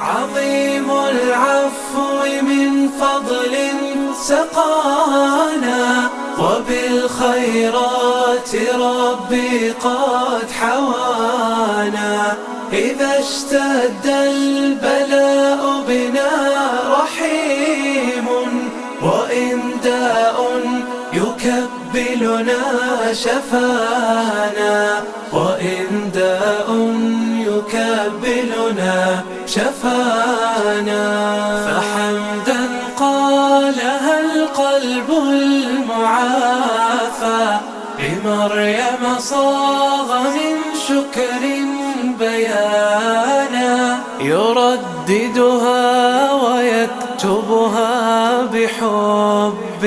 عظيم العفو من فضل سقانا وبالخيرات ربي قد حوانا. إذا اشتد البلاء بنا رحيم وإن داء يكبلنا شفانا وإن داء يكبلنا شفانا. فحمدا قالها القلب المعافى؟ لمريم صاغ من شكر بيانا. يرددها ويكتبها بحب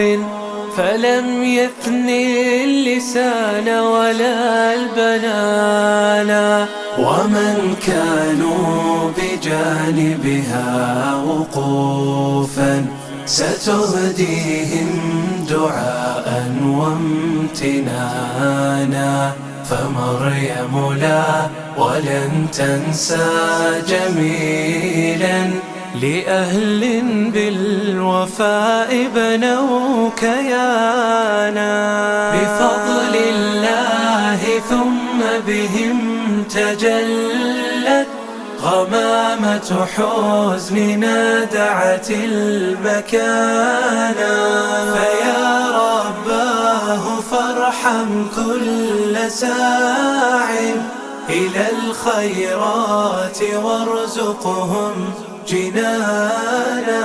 فلم يثني اللسان ولا البنانا ومن كانوا بجانبها وقوفا ستهديهم دعاء وامتنانا. فمريم لا ولن تنسى جميلا لأهل بالوفاء بنوا كيانا بفضل الله ثم بهم تجلت غمامة حزننا دعت المكانا فيا رباه فارحم كل ساع. إلى الخيرات وارزقهم جنانا.